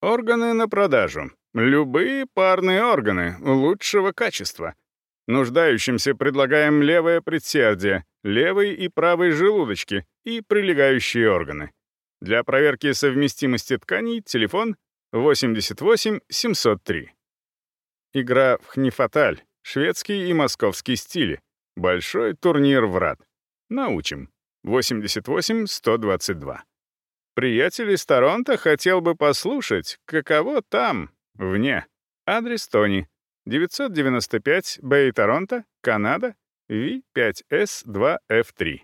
Органы на продажу. Любые парные органы лучшего качества. Нуждающимся предлагаем левое предсердие, левый и правый желудочки и прилегающие органы. Для проверки совместимости тканей телефон 88 703. Игра в хнифаталь, шведский и московский стили. Большой турнир врат. Научим. 88 122. Приятель из Торонто хотел бы послушать, каково там, вне. Адрес Тони. 995 Бэй Торонто, Канада, V5S2F3.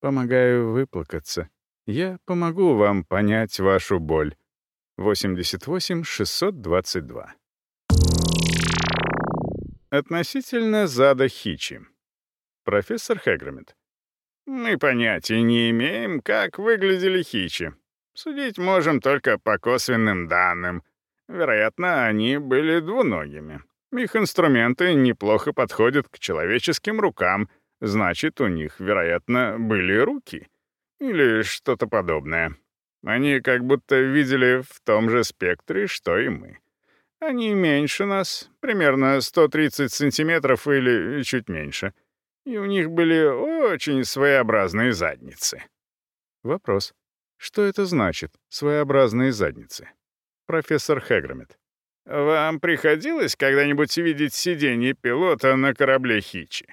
Помогаю выплакаться. Я помогу вам понять вашу боль. 88 622. Относительно зада Хичи. Профессор Хегромит. Мы понятия не имеем, как выглядели Хичи. Судить можем только по косвенным данным — Вероятно, они были двуногими. Их инструменты неплохо подходят к человеческим рукам, значит, у них, вероятно, были руки. Или что-то подобное. Они как будто видели в том же спектре, что и мы. Они меньше нас, примерно 130 сантиметров или чуть меньше. И у них были очень своеобразные задницы. Вопрос. Что это значит, своеобразные задницы? Профессор Хегромет. Вам приходилось когда-нибудь видеть сиденье пилота на корабле Хичи?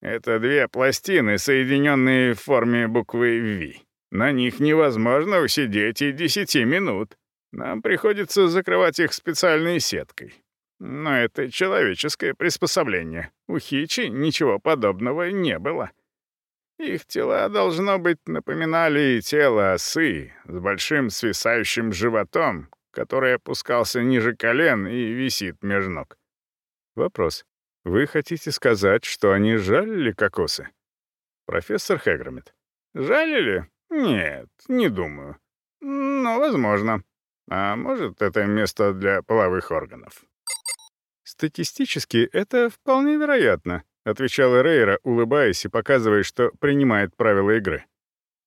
Это две пластины, соединенные в форме буквы «Ви». На них невозможно усидеть и десяти минут. Нам приходится закрывать их специальной сеткой. Но это человеческое приспособление. У Хичи ничего подобного не было. Их тела, должно быть, напоминали тело осы с большим свисающим животом, который опускался ниже колен и висит между ног. Вопрос. Вы хотите сказать, что они жалили кокосы? Профессор Хегромит. Жалили? Нет, не думаю. Но возможно. А может, это место для половых органов? Статистически это вполне вероятно, отвечал Рейра, улыбаясь и показывая, что принимает правила игры.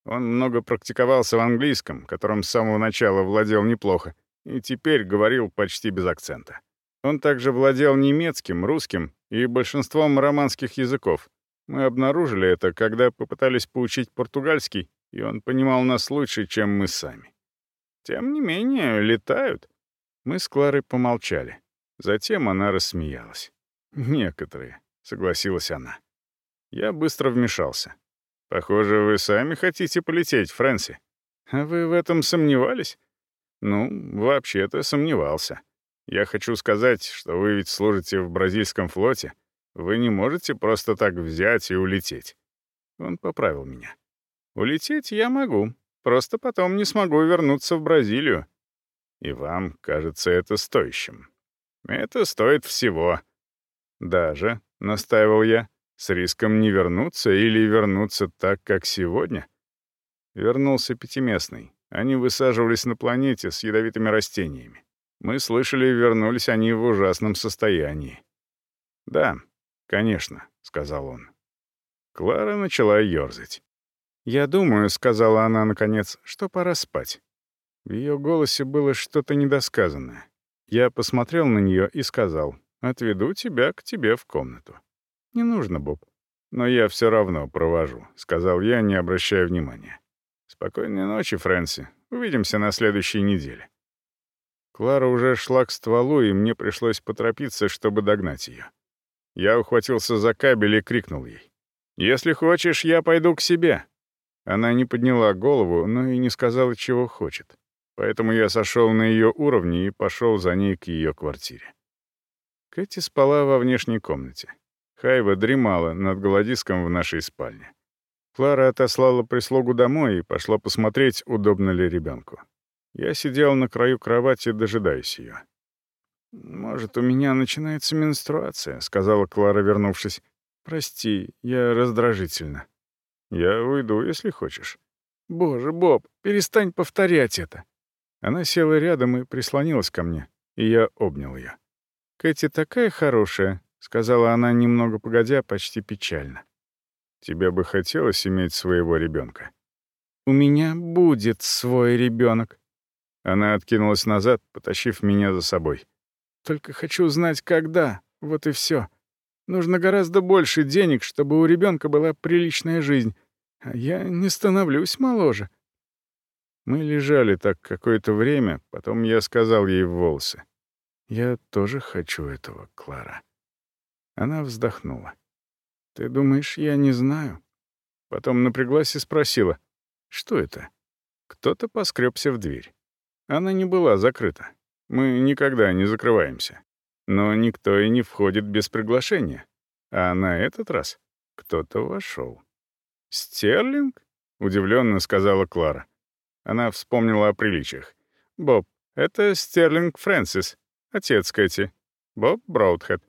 Он много практиковался в английском, которым с самого начала владел неплохо, и теперь говорил почти без акцента. Он также владел немецким, русским и большинством романских языков. Мы обнаружили это, когда попытались поучить португальский, и он понимал нас лучше, чем мы сами. Тем не менее, летают. Мы с Кларой помолчали. Затем она рассмеялась. «Некоторые», — согласилась она. Я быстро вмешался. «Похоже, вы сами хотите полететь, Фрэнси. А вы в этом сомневались?» «Ну, вообще-то сомневался. Я хочу сказать, что вы ведь служите в бразильском флоте. Вы не можете просто так взять и улететь». Он поправил меня. «Улететь я могу, Просто потом не смогу вернуться в Бразилию. И вам кажется это стоящим. Это стоит всего. Даже, — настаивал я, — с риском не вернуться или вернуться так, как сегодня. Вернулся пятиместный. Они высаживались на планете с ядовитыми растениями. Мы слышали, вернулись они в ужасном состоянии. «Да, конечно», — сказал он. Клара начала ерзать. «Я думаю», — сказала она наконец, — «что пора спать». В ее голосе было что-то недосказанное. Я посмотрел на нее и сказал, «Отведу тебя к тебе в комнату». «Не нужно, Боб». «Но я все равно провожу», — сказал я, не обращая внимания. «Спокойной ночи, Фрэнси. Увидимся на следующей неделе». Клара уже шла к стволу, и мне пришлось поторопиться, чтобы догнать ее. Я ухватился за кабель и крикнул ей. «Если хочешь, я пойду к себе». Она не подняла голову, но и не сказала, чего хочет. Поэтому я сошел на ее уровне и пошел за ней к ее квартире. Кэти спала во внешней комнате. Хайва дремала над голодиском в нашей спальне. Клара отослала прислугу домой и пошла посмотреть, удобно ли ребенку. Я сидел на краю кровати, дожидаясь ее. «Может, у меня начинается менструация», — сказала Клара, вернувшись. «Прости, я раздражительна». «Я уйду, если хочешь». «Боже, Боб, перестань повторять это». Она села рядом и прислонилась ко мне, и я обнял ее. «Кэти такая хорошая», — сказала она немного погодя, почти печально. «Тебе бы хотелось иметь своего ребенка?» «У меня будет свой ребенок». Она откинулась назад, потащив меня за собой. «Только хочу знать, когда. Вот и все. Нужно гораздо больше денег, чтобы у ребенка была приличная жизнь. А я не становлюсь моложе. Мы лежали так какое-то время, потом я сказал ей в волосы. «Я тоже хочу этого, Клара». Она вздохнула. «Ты думаешь, я не знаю?» Потом напряглась и спросила. «Что это?» Кто-то поскребся в дверь. Она не была закрыта. Мы никогда не закрываемся. Но никто и не входит без приглашения. А на этот раз кто-то вошел. «Стерлинг?» — удивленно сказала Клара. Она вспомнила о приличиях. «Боб, это Стерлинг Фрэнсис, отец Кэти. Боб Броудхед».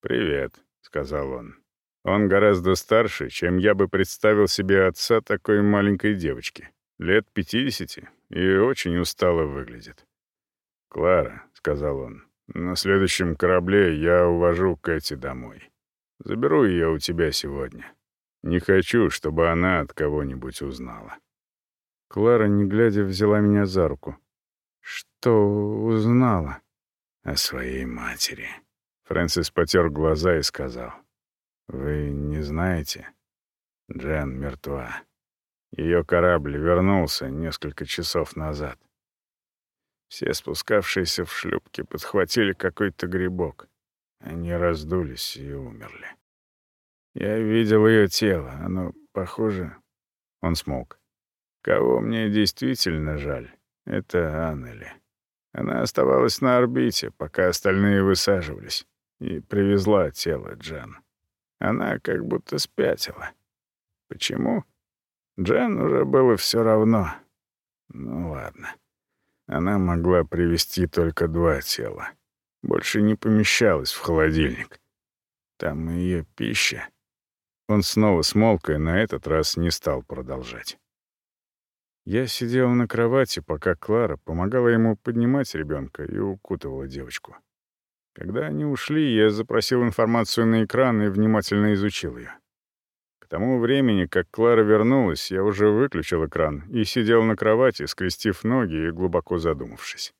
«Привет», — сказал он. «Он гораздо старше, чем я бы представил себе отца такой маленькой девочки. Лет пятидесяти и очень устало выглядит». «Клара», — сказал он, на следующем корабле я увожу Кэти домой. Заберу ее у тебя сегодня. Не хочу, чтобы она от кого-нибудь узнала». Клара, не глядя, взяла меня за руку. «Что узнала?» о своей матери. Фрэнсис потер глаза и сказал. «Вы не знаете? Джен мертва. Ее корабль вернулся несколько часов назад. Все спускавшиеся в шлюпки подхватили какой-то грибок. Они раздулись и умерли. Я видел ее тело, оно похоже... Он смолк. Кого мне действительно жаль, это Аннели. Она оставалась на орбите, пока остальные высаживались, и привезла тело Джен. Она как будто спятила. Почему? Джен уже было все равно. Ну ладно. Она могла привезти только два тела. Больше не помещалась в холодильник. Там ее пища. Он снова смолк и на этот раз не стал продолжать. Я сидел на кровати, пока Клара помогала ему поднимать ребенка и укутывала девочку. Когда они ушли, я запросил информацию на экран и внимательно изучил ее. К тому времени, как Клара вернулась, я уже выключил экран и сидел на кровати, скрестив ноги и глубоко задумавшись.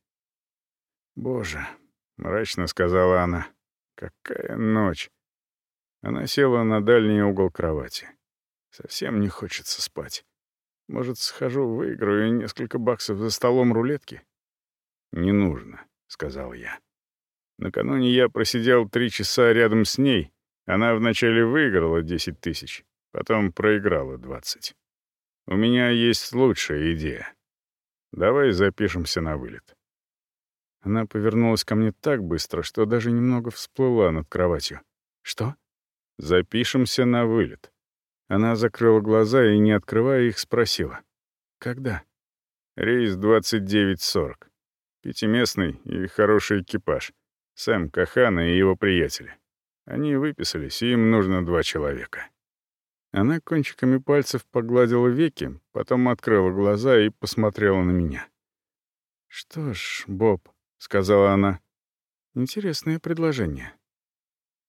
«Боже», — мрачно сказала она, — «какая ночь!» Она села на дальний угол кровати. «Совсем не хочется спать. Может, схожу, выиграю несколько баксов за столом рулетки?» «Не нужно», — сказал я. Накануне я просидел три часа рядом с ней. Она вначале выиграла 10 тысяч, Потом проиграла 20. У меня есть лучшая идея. Давай запишемся на вылет. Она повернулась ко мне так быстро, что даже немного всплыла над кроватью. Что? Запишемся на вылет. Она закрыла глаза и, не открывая их, спросила. Когда? Рейс 29.40. Пятиместный и хороший экипаж. Сэм Кахана и его приятели. Они выписались, и им нужно два человека. Она кончиками пальцев погладила веки, потом открыла глаза и посмотрела на меня. «Что ж, Боб», — сказала она, — «интересное предложение».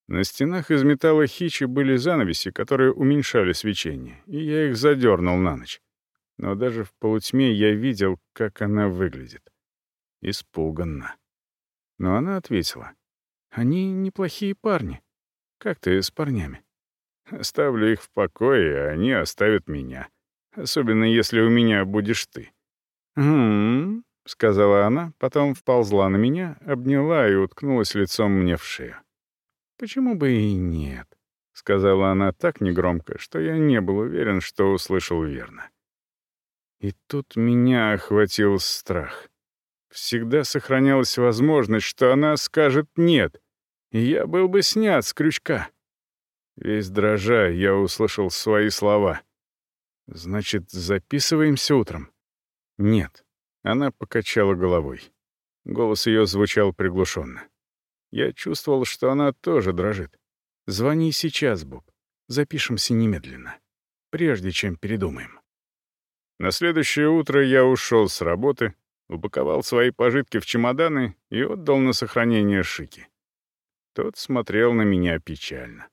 На стенах из металла хичи были занавеси, которые уменьшали свечение, и я их задернул на ночь. Но даже в полутьме я видел, как она выглядит. Испуганно. Но она ответила. «Они неплохие парни. Как ты с парнями?» Оставлю их в покое, а они оставят меня. Особенно если у меня будешь ты». «М-м-м», сказала она, потом вползла на меня, обняла и уткнулась лицом мне в шею. «Почему бы и нет?» — сказала она так негромко, что я не был уверен, что услышал верно. И тут меня охватил страх. Всегда сохранялась возможность, что она скажет «нет», и я был бы снят с крючка. Весь дрожа, я услышал свои слова. «Значит, записываемся утром?» «Нет». Она покачала головой. Голос ее звучал приглушенно. Я чувствовал, что она тоже дрожит. «Звони сейчас, Боб. Запишемся немедленно. Прежде чем передумаем». На следующее утро я ушел с работы, упаковал свои пожитки в чемоданы и отдал на сохранение Шики. Тот смотрел на меня печально.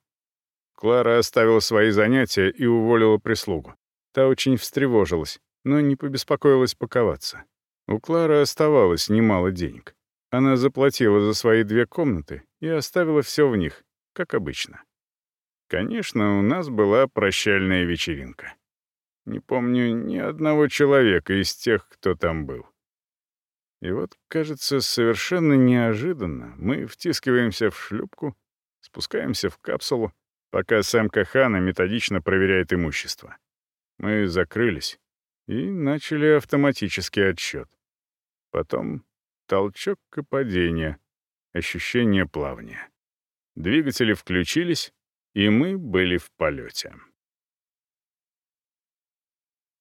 Клара оставила свои занятия и уволила прислугу. Та очень встревожилась, но не побеспокоилась паковаться. У Клары оставалось немало денег. Она заплатила за свои две комнаты и оставила все в них, как обычно. Конечно, у нас была прощальная вечеринка. Не помню ни одного человека из тех, кто там был. И вот, кажется, совершенно неожиданно мы втискиваемся в шлюпку, спускаемся в капсулу, пока Сэм Кахана методично проверяет имущество. Мы закрылись и начали автоматический отсчет. Потом толчок и падение, ощущение плавания. Двигатели включились, и мы были в полете.